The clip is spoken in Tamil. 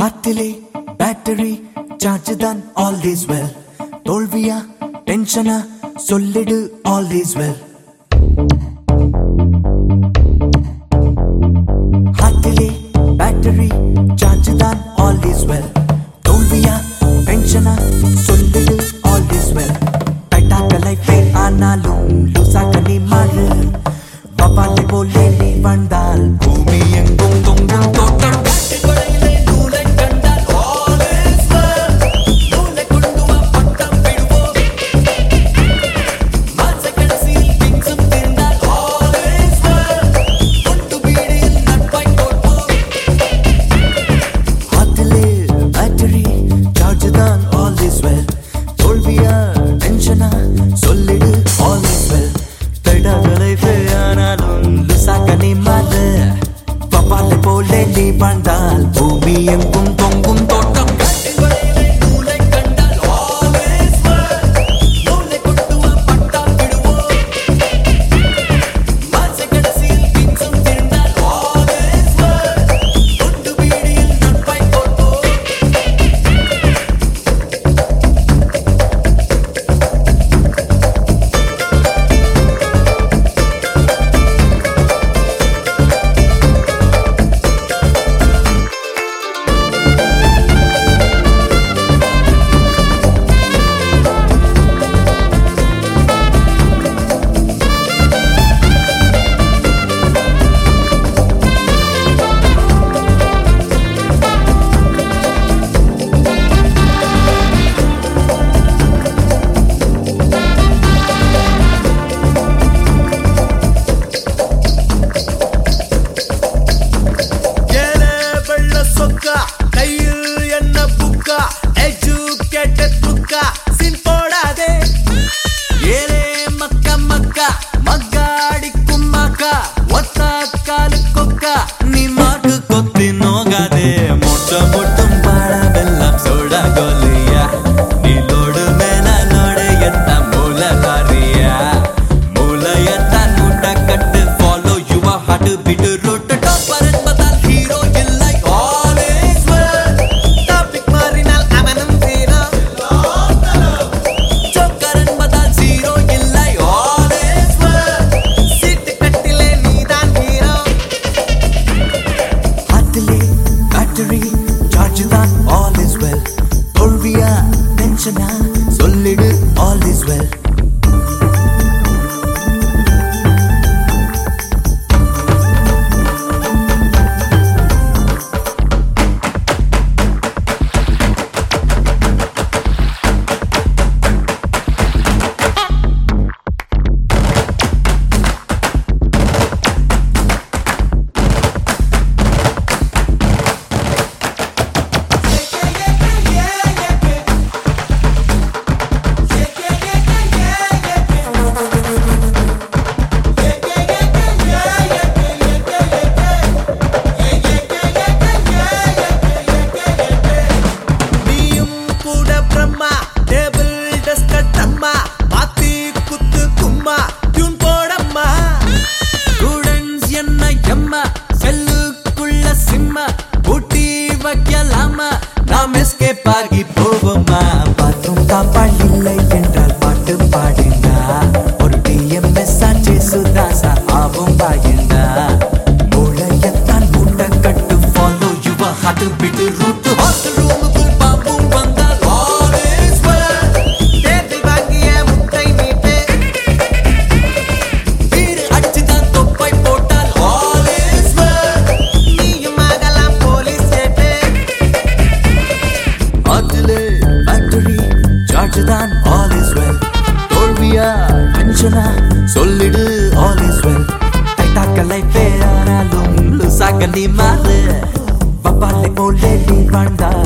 ஹாத்திலே பேட்டரி சார்ஜ் தான் ஆல் இஸ் வெல் தோல்வியா டென்ஷனா சொல்லிடு ஆல் இஸ் வெல் ஹாத்திலே பேட்டரி சார்ஜ் தான் ஆல் இஸ் வெல் வாழ்ந்தால் பூமி எங்கும் 哥。all is well. தோல்வியா டென்ஷனா சொல்லிடு ஆல் இஸ் வெல் நட்டு பிட்டு ரூட்டு ஹாஸ்டல் ரூமு கும்பா பூம் வந்தால் ஆல்வேஸ் வரார் தேர்தல் வெல் தோல்வியா டென்ஷனா சொல்லிடு ஆல்வேஸ் வெல் நீ Van